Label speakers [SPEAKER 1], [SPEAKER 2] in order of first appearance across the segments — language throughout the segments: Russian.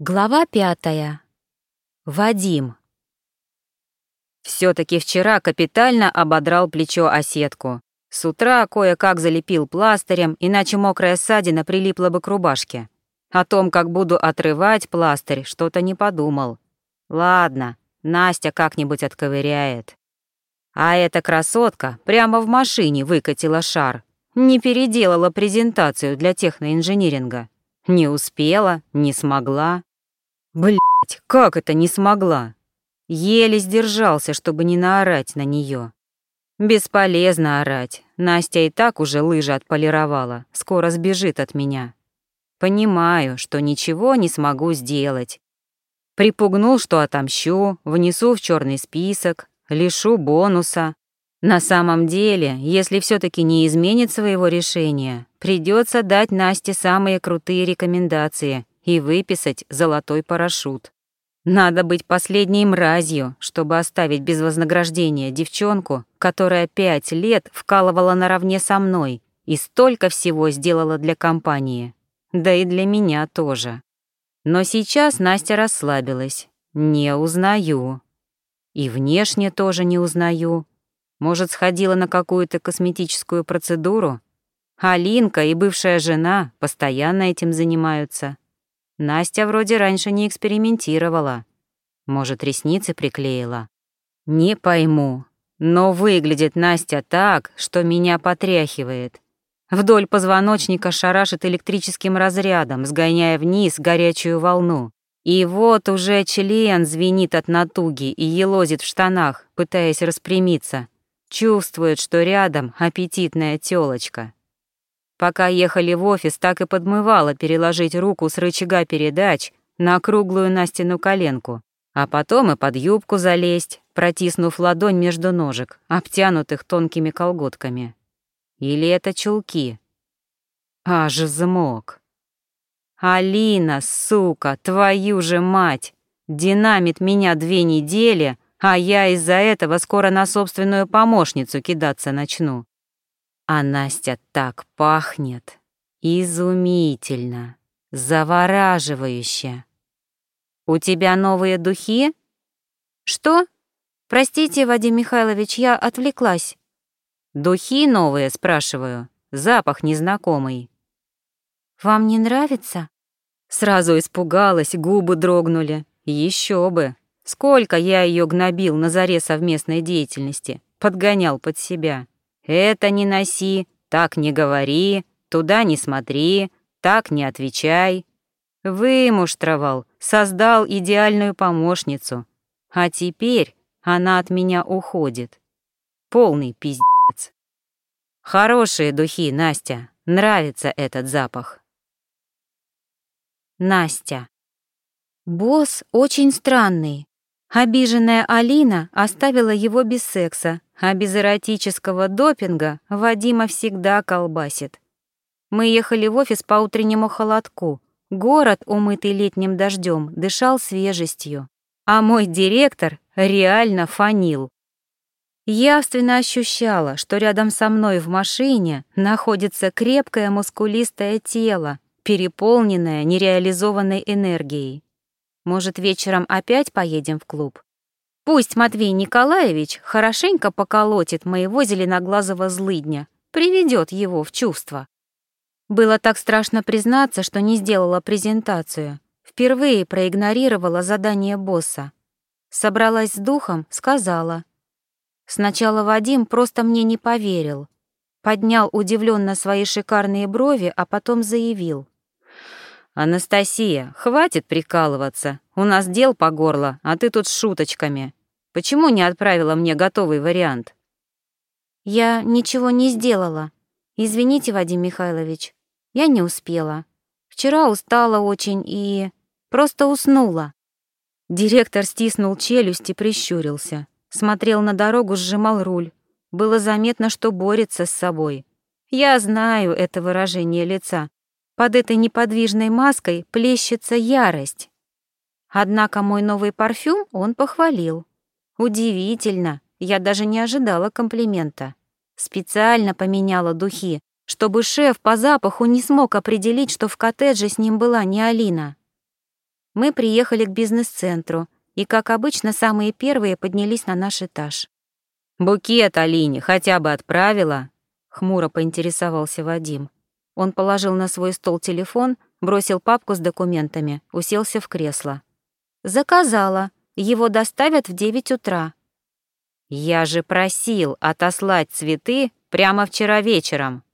[SPEAKER 1] Глава пятая. Вадим. Все-таки вчера капитально ободрал плечо оседку. С утра кое-как залепил пластырем, иначе мокрая ссадина прилипла бы к рубашке. О том, как буду отрывать пластырь, что-то не подумал. Ладно, Настя как-нибудь отковыряет. А эта красотка прямо в машине выкатила шар. Не переделала презентацию для техноинжиниринга. Не успела, не смогла. Блять, как это не смогла? Еле сдержался, чтобы не наорать на нее. Бесполезно орать. Настя и так уже лыжи отполировала, скоро сбежит от меня. Понимаю, что ничего не смогу сделать. Припугнул, что отомщу, внесу в черный список, лишу бонуса. На самом деле, если все таки не изменит своего решения, придется дать Насте самые крутые рекомендации и выписать золотой парашют. Надо быть последней мразью, чтобы оставить без вознаграждения девчонку, которая пять лет вкалывала наравне со мной и столько всего сделала для компании. Да и для меня тоже. Но сейчас Настя расслабилась. Не узнаю. И внешне тоже не узнаю. Может, сходила на какую-то косметическую процедуру? Алинка и бывшая жена постоянно этим занимаются. Настя вроде раньше не экспериментировала. Может, ресницы приклеила? Не пойму. Но выглядит Настя так, что меня потряхивает. Вдоль позвоночника шарашит электрическим разрядом, сгоняя вниз горячую волну. И вот уже член звенит от натуги и елозит в штанах, пытаясь распрямиться. Чувствует, что рядом аппетитная тёлочка. Пока ехали в офис, так и подмывало переложить руку с рычага передач на круглую Настину коленку, а потом и под юбку залезть, протиснув ладонь между ножек, обтянутых тонкими колготками. Или это чулки? Аж замок. Алина, сука, твою же мать! Динамит меня две недели, а я из-за этого скоро на собственную помощницу кидаться начну. А Настя так пахнет. Изумительно. Завораживающе. «У тебя новые духи?» «Что? Простите, Вадим Михайлович, я отвлеклась». «Духи новые, спрашиваю. Запах незнакомый». «Вам не нравится?» Сразу испугалась, губы дрогнули. Еще бы. Сколько я ее гнобил на заре совместной деятельности, подгонял под себя. Это не носи, так не говори, туда не смотри, так не отвечай. Вымуштровал, создал идеальную помощницу. А теперь она от меня уходит. Полный пиздец. Хорошие духи, Настя. Нравится этот запах. Настя. Босс очень странный. Обиженная Алина оставила его без секса, а без эротического допинга Вадима всегда колбасит. Мы ехали в офис по утреннему холодку. Город, умытый летним дождем, дышал свежестью, а мой директор реально фанил. Явственно ощущала, что рядом со мной в машине находится крепкое мускулистое тело, переполненное нереализованной энергией. Может, вечером опять поедем в клуб? Пусть Матвей Николаевич хорошенько поколотит моего зеленоглазого злыдня, приведет его в чувство. Было так страшно признаться, что не сделала презентацию. Впервые проигнорировала задание босса. Собралась с духом, сказала. Сначала Вадим просто мне не поверил. Поднял удивленно свои шикарные брови, а потом заявил. «Анастасия, хватит прикалываться. У нас дел по горло, а ты тут с шуточками. Почему не отправила мне готовый вариант?» «Я ничего не сделала. Извините, Вадим Михайлович, я не успела. Вчера устала очень и... просто уснула». Директор стиснул челюсть и прищурился. Смотрел на дорогу, сжимал руль. Было заметно, что борется с собой. Я знаю это выражение лица. Под этой неподвижной маской плещется ярость. Однако мой новый парфюм он похвалил. Удивительно, я даже не ожидала комплимента. Специально поменяла духи, чтобы шеф по запаху не смог определить, что в коттедже с ним была не Алина. Мы приехали к бизнес-центру и, как обычно, самые первые поднялись на наш этаж. «Букет Алине хотя бы отправила?» — хмуро поинтересовался Вадим. Он положил на свой стол телефон, бросил папку с документами, уселся в кресло. «Заказала. Его доставят в девять утра». «Я же просил отослать цветы прямо вчера вечером».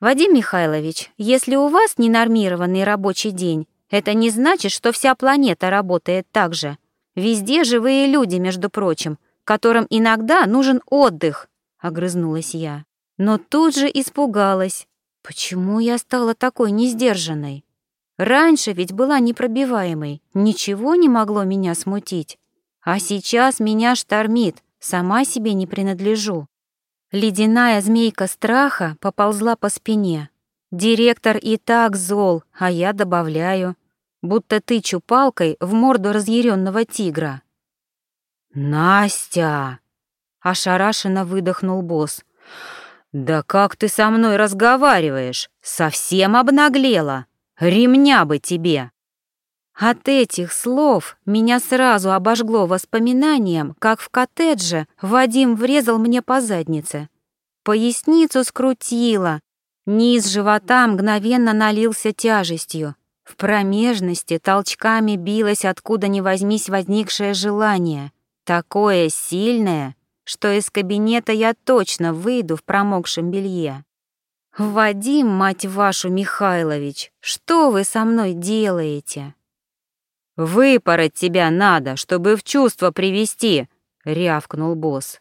[SPEAKER 1] «Вадим Михайлович, если у вас ненормированный рабочий день, это не значит, что вся планета работает так же. Везде живые люди, между прочим, которым иногда нужен отдых», — огрызнулась я. Но тут же испугалась. Почему я стала такой несдержанной? Раньше ведь была непробиваемой, ничего не могло меня смутить. А сейчас меня штормит, сама себе не принадлежу. Ледяная змейка страха поползла по спине. Директор и так зол, а я добавляю, будто тычу палкой в морду разъяренного тигра. «Настя!» — ошарашенно выдохнул босс. «Да как ты со мной разговариваешь? Совсем обнаглела! Ремня бы тебе!» От этих слов меня сразу обожгло воспоминанием, как в коттедже Вадим врезал мне по заднице. Поясницу скрутило, низ живота мгновенно налился тяжестью. В промежности толчками билось откуда ни возьмись возникшее желание, такое сильное, что из кабинета я точно выйду в промокшем белье. «Вадим, мать вашу, Михайлович, что вы со мной делаете?» «Выпороть тебя надо, чтобы в чувство привести», — рявкнул босс.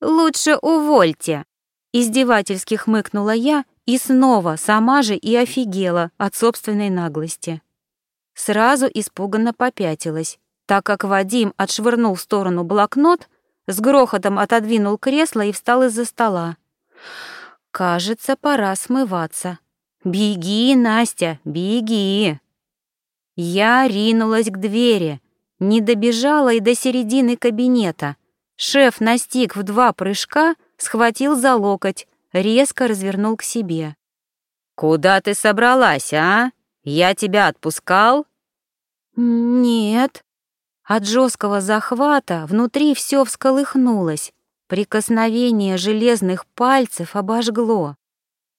[SPEAKER 1] «Лучше увольте», — издевательски хмыкнула я и снова сама же и офигела от собственной наглости. Сразу испуганно попятилась, так как Вадим отшвырнул в сторону блокнот, с грохотом отодвинул кресло и встал из-за стола. «Кажется, пора смываться. Беги, Настя, беги!» Я ринулась к двери, не добежала и до середины кабинета. Шеф настиг в два прыжка, схватил за локоть, резко развернул к себе. «Куда ты собралась, а? Я тебя отпускал?» «Нет». От жесткого захвата внутри все всколыхнулось. Прикосновение железных пальцев обожгло.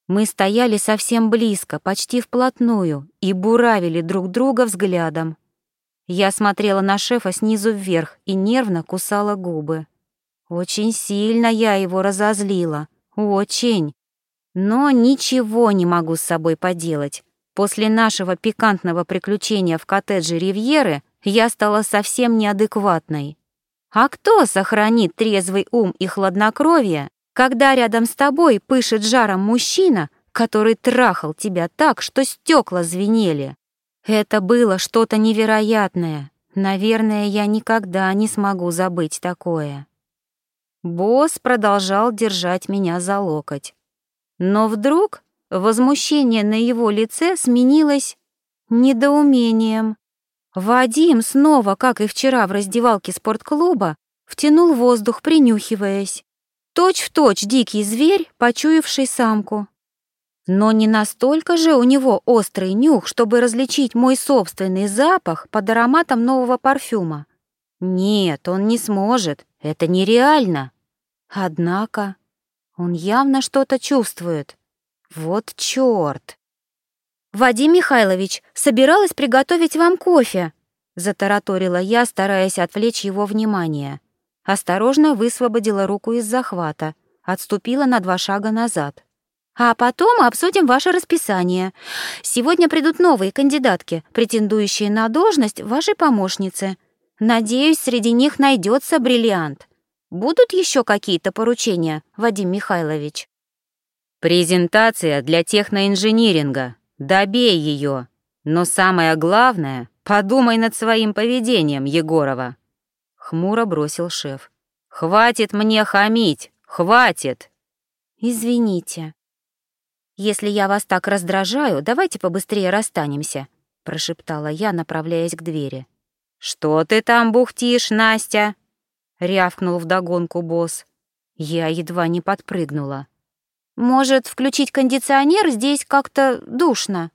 [SPEAKER 1] Мы стояли совсем близко, почти вплотную, и буравили друг друга взглядом. Я смотрела на шефа снизу вверх и нервно кусала губы. Очень сильно я его разозлила, очень. Но ничего не могу с собой поделать. После нашего пикантного приключения в коттедже Ривьеры я стала совсем неадекватной. А кто сохранит трезвый ум и хладнокровие, когда рядом с тобой пышет жаром мужчина, который трахал тебя так, что стекла звенели. Это было что-то невероятное. Наверное, я никогда не смогу забыть такое. Босс продолжал держать меня за локоть. Но вдруг возмущение на его лице сменилось недоумением. Вадим снова, как и вчера в раздевалке спортклуба, втянул воздух, принюхиваясь. Точь в точь дикий зверь, почуявший самку. Но не настолько же у него острый нюх, чтобы различить мой собственный запах под ароматом нового парфюма. Нет, он не сможет, это нереально. Однако он явно что-то чувствует. Вот чёрт. «Вадим Михайлович, собиралась приготовить вам кофе», — затараторила я, стараясь отвлечь его внимание. Осторожно высвободила руку из захвата, отступила на два шага назад. А потом обсудим ваше расписание. Сегодня придут новые кандидатки, претендующие на должность вашей помощницы. Надеюсь, среди них найдется бриллиант. Будут еще какие-то поручения, Вадим Михайлович? Презентация для техноинжиниринга. Добей ее. Но самое главное, подумай над своим поведением, Егорова. Хмуро бросил шеф. «Хватит мне хамить! Хватит!» «Извините. Если я вас так раздражаю, давайте побыстрее расстанемся», — прошептала я, направляясь к двери. «Что ты там бухтишь, Настя?» — рявкнул вдогонку босс. Я едва не подпрыгнула. «Может, включить кондиционер? Здесь как-то душно».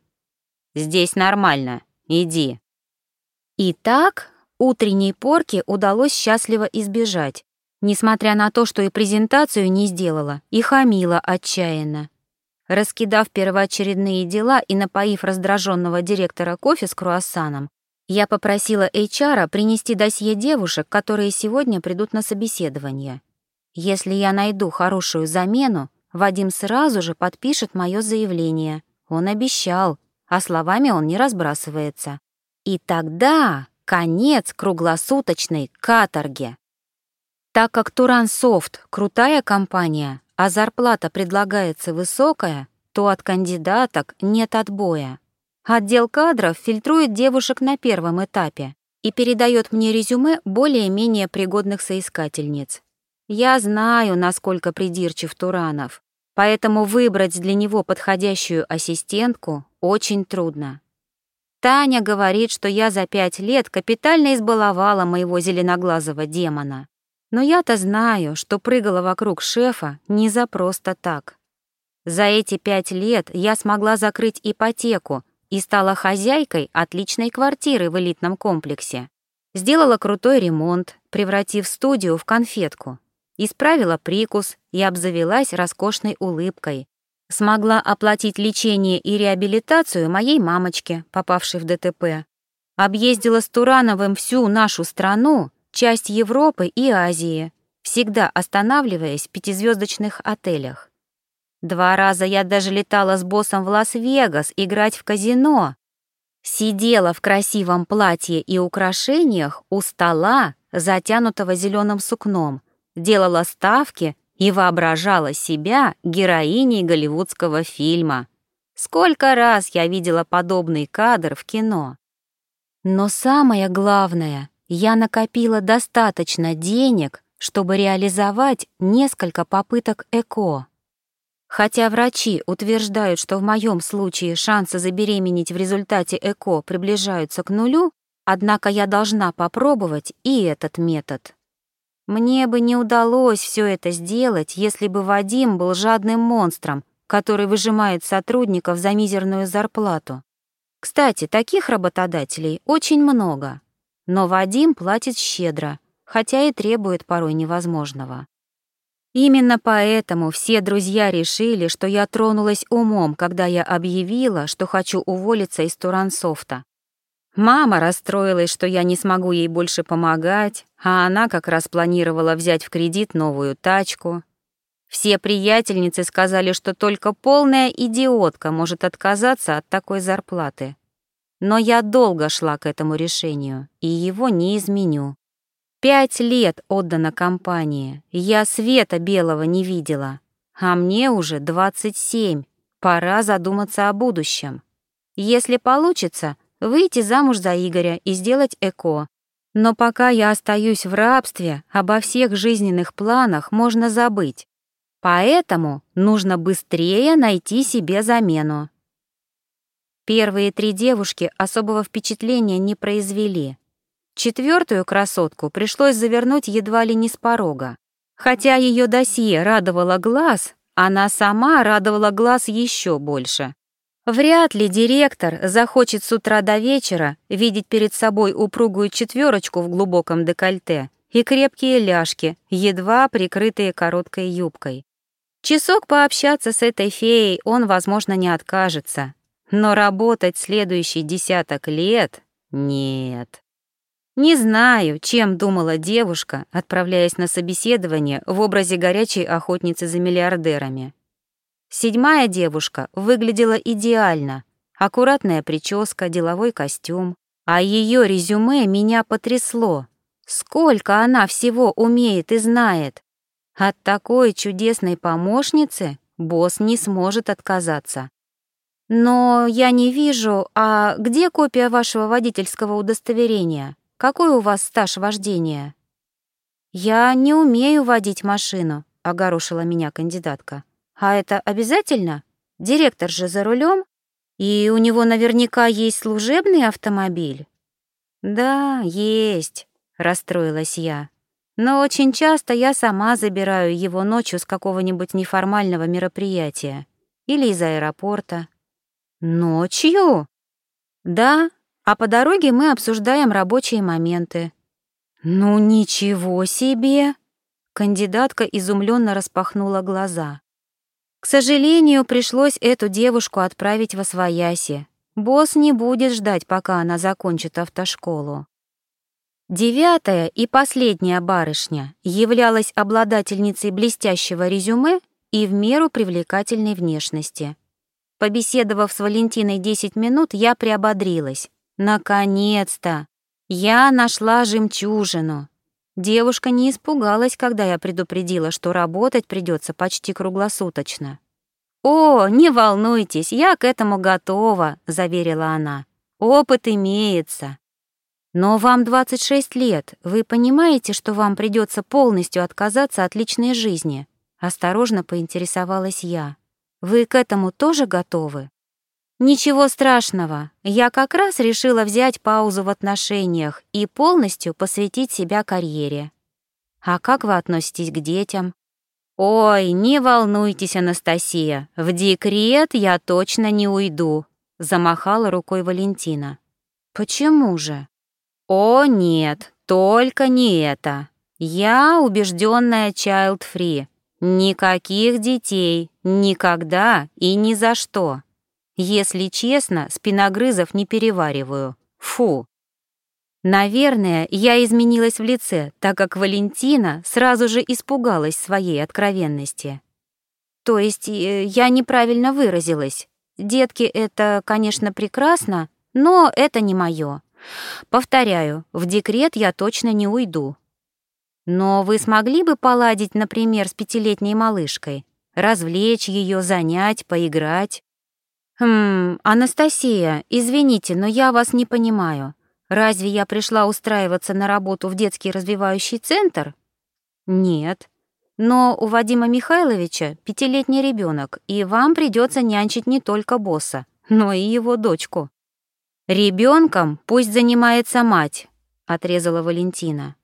[SPEAKER 1] «Здесь нормально. Иди». Итак, утренней порки удалось счастливо избежать, несмотря на то, что и презентацию не сделала, и хамила отчаянно. Раскидав первоочередные дела и напоив раздраженного директора кофе с круассаном, я попросила HR принести досье девушек, которые сегодня придут на собеседование. Если я найду хорошую замену, Вадим сразу же подпишет мое заявление. Он обещал, а словами он не разбрасывается. И тогда конец круглосуточной каторге. Так как Турансофт — крутая компания, а зарплата предлагается высокая, то от кандидаток нет отбоя. Отдел кадров фильтрует девушек на первом этапе и передает мне резюме более-менее пригодных соискательниц. Я знаю, насколько придирчив Туранов, поэтому выбрать для него подходящую ассистентку очень трудно. Таня говорит, что я за пять лет капитально избаловала моего зеленоглазого демона. Но я-то знаю, что прыгала вокруг шефа не за просто так. За эти пять лет я смогла закрыть ипотеку и стала хозяйкой отличной квартиры в элитном комплексе. Сделала крутой ремонт, превратив студию в конфетку. Исправила прикус и обзавелась роскошной улыбкой. Смогла оплатить лечение и реабилитацию моей мамочке, попавшей в ДТП. Объездила с Турановым всю нашу страну часть Европы и Азии, всегда останавливаясь в пятизвездочных отелях. Два раза я даже летала с боссом в Лас-Вегас играть в казино. Сидела в красивом платье и украшениях у стола, затянутого зеленым сукном, делала ставки и воображала себя героиней голливудского фильма. Сколько раз я видела подобный кадр в кино. Но самое главное, я накопила достаточно денег, чтобы реализовать несколько попыток ЭКО. Хотя врачи утверждают, что в моем случае шансы забеременеть в результате ЭКО приближаются к нулю, однако я должна попробовать и этот метод. Мне бы не удалось все это сделать, если бы Вадим был жадным монстром, который выжимает сотрудников за мизерную зарплату. Кстати, таких работодателей очень много. Но Вадим платит щедро, хотя и требует порой невозможного. Именно поэтому все друзья решили, что я тронулась умом, когда я объявила, что хочу уволиться из Турансофта. Мама расстроилась, что я не смогу ей больше помогать, а она как раз планировала взять в кредит новую тачку. Все приятельницы сказали, что только полная идиотка может отказаться от такой зарплаты. Но я долго шла к этому решению, и его не изменю. Пять лет отдано компании, я света белого не видела, а мне уже 27, пора задуматься о будущем. Если получится, выйти замуж за Игоря и сделать ЭКО. Но пока я остаюсь в рабстве, обо всех жизненных планах можно забыть. Поэтому нужно быстрее найти себе замену. Первые три девушки особого впечатления не произвели. Четвертую красотку пришлось завернуть едва ли не с порога. Хотя ее досье радовало глаз, она сама радовала глаз еще больше. Вряд ли директор захочет с утра до вечера видеть перед собой упругую четверочку в глубоком декольте и крепкие ляжки, едва прикрытые короткой юбкой. Часок пообщаться с этой феей он, возможно, не откажется, но работать следующий десяток лет — нет. Не знаю, чем думала девушка, отправляясь на собеседование в образе горячей охотницы за миллиардерами. Седьмая девушка выглядела идеально. Аккуратная прическа, деловой костюм. А ее резюме меня потрясло. Сколько она всего умеет и знает. От такой чудесной помощницы босс не сможет отказаться. «Но я не вижу, а где копия вашего водительского удостоверения? Какой у вас стаж вождения?» «Я не умею водить машину», — огорошила меня кандидатка. «А это обязательно? Директор же за рулем, и у него наверняка есть служебный автомобиль». «Да, есть», — расстроилась я. «Но очень часто я сама забираю его ночью с какого-нибудь неформального мероприятия или из аэропорта». «Ночью?» «Да, а по дороге мы обсуждаем рабочие моменты». «Ну ничего себе!» Кандидатка изумленно распахнула глаза. К сожалению, пришлось эту девушку отправить во свояси. Босс не будет ждать, пока она закончит автошколу. Девятая и последняя барышня являлась обладательницей блестящего резюме и в меру привлекательной внешности. Побеседовав с Валентиной 10 минут, я приободрилась. Наконец-то! Я нашла жемчужину. Девушка не испугалась, когда я предупредила, что работать придется почти круглосуточно. «О, не волнуйтесь, я к этому готова», — заверила она. «Опыт имеется». «Но вам 26 лет. Вы понимаете, что вам придется полностью отказаться от личной жизни?» Осторожно поинтересовалась я. «Вы к этому тоже готовы?» «Ничего страшного. Я как раз решила взять паузу в отношениях и полностью посвятить себя карьере. А как вы относитесь к детям?» «Ой, не волнуйтесь, Анастасия, в декрет я точно не уйду», — замахала рукой Валентина. «Почему же?» «О, нет, только не это. Я убежденная child-free. Никаких детей, никогда и ни за что». Если честно, спиногрызов не перевариваю. Фу. Наверное, я изменилась в лице, так как Валентина сразу же испугалась своей откровенности. То есть э, я неправильно выразилась. Детки — это, конечно, прекрасно, но это не мое. Повторяю, в декрет я точно не уйду. Но вы смогли бы поладить, например, с пятилетней малышкой? Развлечь ее, занять, поиграть? «Хм, Анастасия, извините, но я вас не понимаю. Разве я пришла устраиваться на работу в детский развивающий центр?» «Нет. Но у Вадима Михайловича пятилетний ребенок, и вам придется нянчить не только босса, но и его дочку». Ребенком пусть занимается мать», — отрезала Валентина.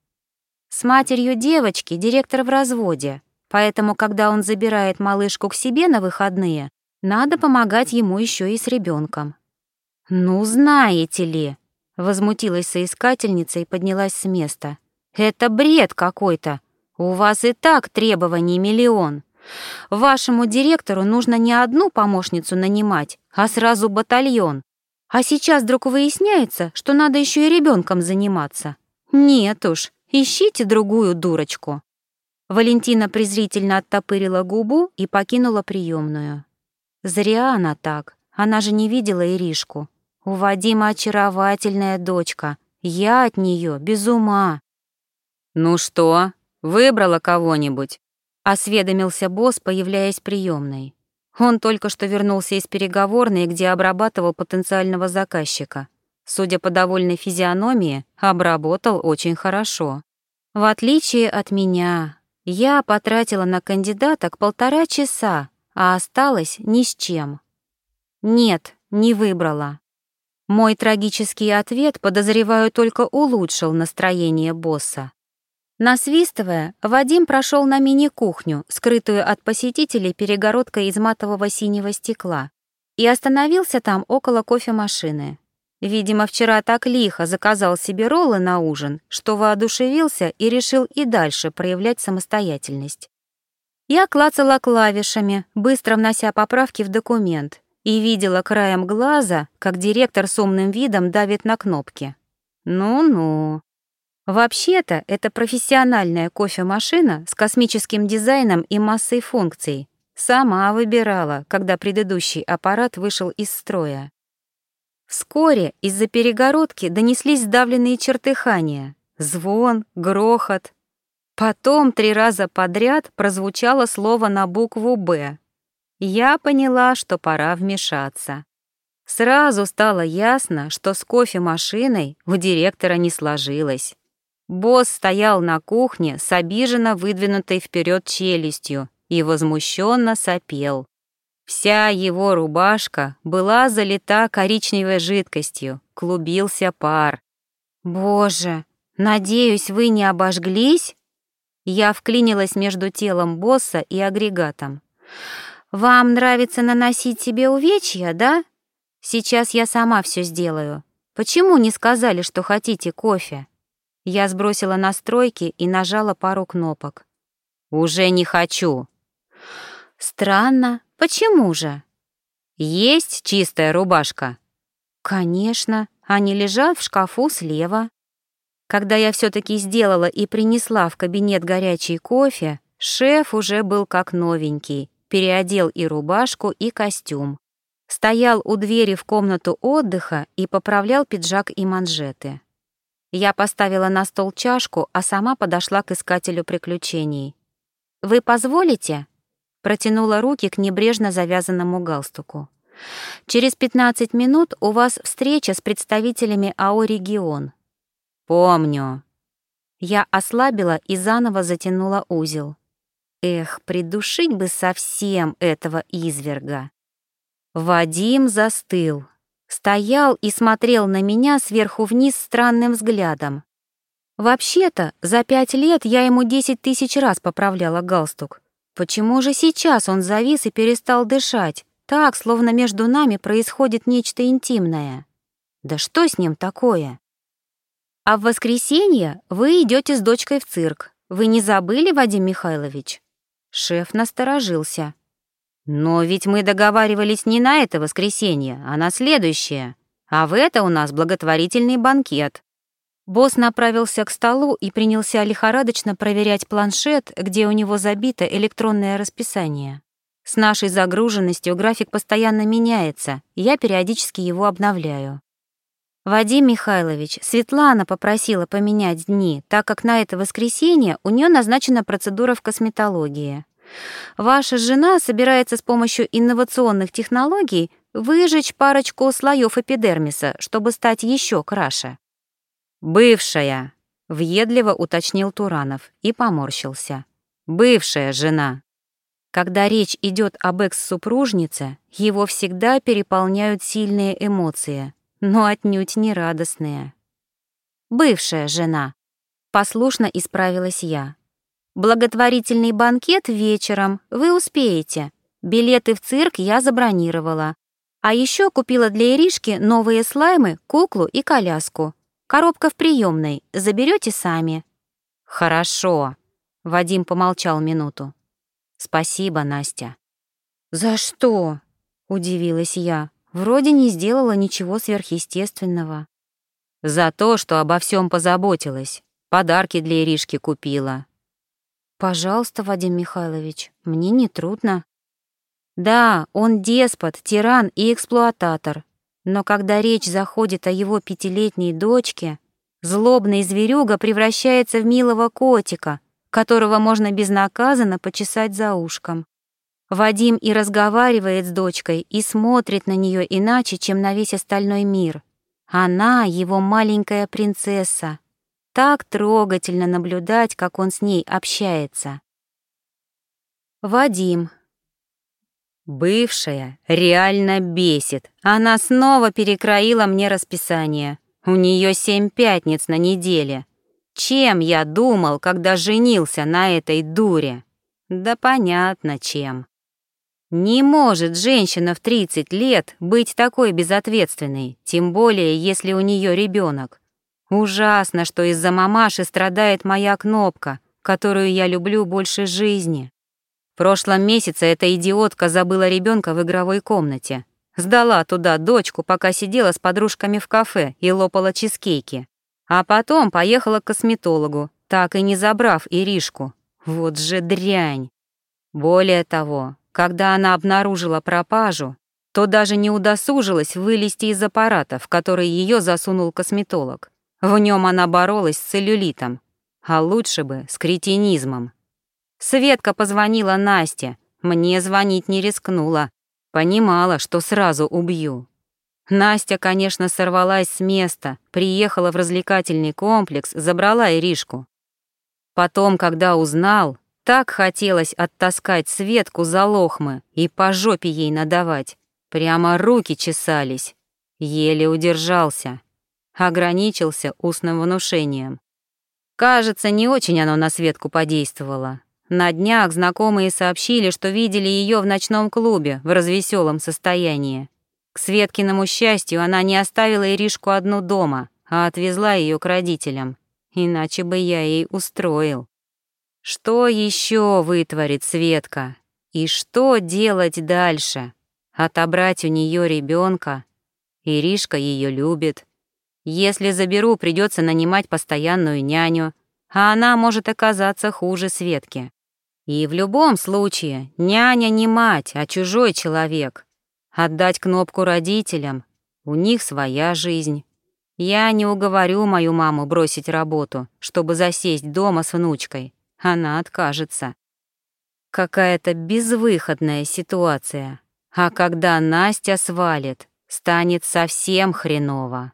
[SPEAKER 1] «С матерью девочки директор в разводе, поэтому, когда он забирает малышку к себе на выходные, надо помогать ему еще и с ребенком. «Ну, знаете ли», — возмутилась соискательница и поднялась с места. «Это бред какой-то. У вас и так требований миллион. Вашему директору нужно не одну помощницу нанимать, а сразу батальон. А сейчас вдруг выясняется, что надо еще и ребенком заниматься. Нет уж, ищите другую дурочку». Валентина презрительно оттопырила губу и покинула приемную. Зря она так. Она же не видела Иришку. У Вадима очаровательная дочка. Я от нее без ума. «Ну что, выбрала кого-нибудь?» — осведомился босс, появляясь приемной. Он только что вернулся из переговорной, где обрабатывал потенциального заказчика. Судя по довольной физиономии, обработал очень хорошо. В отличие от меня, я потратила на кандидаток полтора часа, а осталась ни с чем. Нет, не выбрала. Мой трагический ответ, подозреваю, только улучшил настроение босса. Насвистывая, Вадим прошел на мини-кухню, скрытую от посетителей перегородкой из матового синего стекла, и остановился там около кофемашины. Видимо, вчера так лихо заказал себе роллы на ужин, что воодушевился и решил и дальше проявлять самостоятельность. Я клацала клавишами, быстро внося поправки в документ, и видела краем глаза, как директор с умным видом давит на кнопки. Ну-ну. Вообще-то это профессиональная кофемашина с космическим дизайном и массой функций. Сама выбирала, когда предыдущий аппарат вышел из строя. Вскоре из-за перегородки донеслись сдавленные чертыхания. Звон, грохот, Потом три раза подряд прозвучало слово на букву «Б». Я поняла, что пора вмешаться. Сразу стало ясно, что с кофемашиной у директора не сложилось. Босс стоял на кухне с обиженно выдвинутой вперед челюстью и возмущенно сопел. Вся его рубашка была залита коричневой жидкостью, клубился пар. «Боже, надеюсь, вы не обожглись?» Я вклинилась между телом босса и агрегатом. «Вам нравится наносить себе увечья, да? Сейчас я сама все сделаю. Почему не сказали, что хотите кофе?» Я сбросила настройки и нажала пару кнопок. «Уже не хочу». «Странно. Почему же?» «Есть чистая рубашка?» «Конечно. Они лежат в шкафу слева». Когда я все таки сделала и принесла в кабинет горячий кофе, шеф уже был как новенький, переодел и рубашку, и костюм. Стоял у двери в комнату отдыха и поправлял пиджак и манжеты. Я поставила на стол чашку, а сама подошла к искателю приключений. «Вы позволите?» Протянула руки к небрежно завязанному галстуку. «Через 15 минут у вас встреча с представителями АО «Регион». «Помню». Я ослабила и заново затянула узел. Эх, придушить бы совсем этого изверга. Вадим застыл, стоял и смотрел на меня сверху вниз странным взглядом. Вообще-то, за пять лет я ему десять тысяч раз поправляла галстук. Почему же сейчас он завис и перестал дышать, так, словно между нами происходит нечто интимное? Да что с ним такое? А в воскресенье вы идете с дочкой в цирк. Вы не забыли, Вадим Михайлович? Шеф насторожился. «Но ведь мы договаривались не на это воскресенье, а на следующее. А в это у нас благотворительный банкет». Босс направился к столу и принялся лихорадочно проверять планшет, где у него забито электронное расписание. С нашей загруженностью график постоянно меняется, я периодически его обновляю. Вадим Михайлович, Светлана попросила поменять дни, так как на это воскресенье у нее назначена процедура в косметологии. Ваша жена собирается с помощью инновационных технологий выжечь парочку слоев эпидермиса, чтобы стать еще краше. «Бывшая», — въедливо уточнил Туранов и поморщился. «Бывшая жена». Когда речь идет об экс-супружнице, его всегда переполняют сильные эмоции, но отнюдь не радостные. «Бывшая жена», — послушно исправилась я. Благотворительный банкет вечером, вы успеете. Билеты в цирк я забронировала. А еще купила для Иришки новые слаймы, куклу и коляску. Коробка в приемной, заберете сами. Хорошо. Вадим помолчал минуту. Спасибо, Настя. За что? Удивилась я. Вроде не сделала ничего сверхъестественного. За то, что обо всем позаботилась. Подарки для Иришки купила, «Пожалуйста, Вадим Михайлович, мне не трудно». Да, он деспот, тиран и эксплуататор. Но когда речь заходит о его пятилетней дочке, злобный зверюга превращается в милого котика, которого можно безнаказанно почесать за ушком. Вадим и разговаривает с дочкой, и смотрит на нее иначе, чем на весь остальной мир. Она — его маленькая принцесса. Так трогательно наблюдать, как он с ней общается. Вадим. Бывшая реально бесит. Она снова перекроила мне расписание. У нее семь пятниц на неделе. Чем я думал, когда женился на этой дуре? Да понятно, чем. Не может женщина в 30 лет быть такой безответственной, тем более, если у нее ребенок. Ужасно, что из-за мамаши страдает моя кнопка, которую я люблю больше жизни. В прошлом месяце эта идиотка забыла ребенка в игровой комнате. Сдала туда дочку, пока сидела с подружками в кафе и лопала чизкейки. А потом поехала к косметологу, так и не забрав Иришку. Вот же дрянь. Более того, когда она обнаружила пропажу, то даже не удосужилась вылезти из аппарата, в который ее засунул косметолог. В нем она боролась с целлюлитом, а лучше бы с кретинизмом. Светка позвонила Насте, мне звонить не рискнула, понимала, что сразу убью. Настя, конечно, сорвалась с места, приехала в развлекательный комплекс, забрала Иришку. Потом, когда узнал, так хотелось оттаскать Светку за лохмы и по жопе ей надавать. Прямо руки чесались. Еле удержался ограничился устным внушением. Кажется, не очень оно на Светку подействовало. На днях знакомые сообщили, что видели ее в ночном клубе в развеселом состоянии. К Светкиному счастью, она не оставила Иришку одну дома, а отвезла ее к родителям. Иначе бы я ей устроил. Что еще вытворит Светка? И что делать дальше? Отобрать у нее ребенка? Иришка ее любит. Если заберу, придется нанимать постоянную няню, а она может оказаться хуже Светки. И в любом случае, няня не мать, а чужой человек. Отдать кнопку родителям, у них своя жизнь. Я не уговорю мою маму бросить работу, чтобы засесть дома с внучкой. Она откажется. Какая-то безвыходная ситуация. А когда Настя свалит, станет совсем хреново.